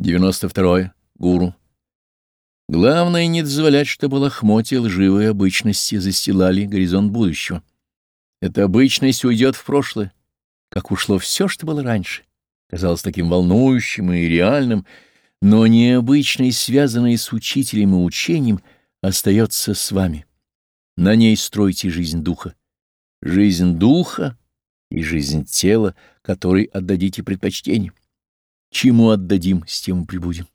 92. Гуру. Главное не дозволять, чтобы лохмотья лживой обычности застилали горизонт будущего. Эта обычность уйдет в прошлое, как ушло все, что было раньше. Казалось таким волнующим и реальным, но необычность, связанная с учителем и учением, остается с вами. На ней стройте жизнь духа. Жизнь духа и жизнь тела, которой отдадите предпочтение. Чему отдадим, с тем и прибудем.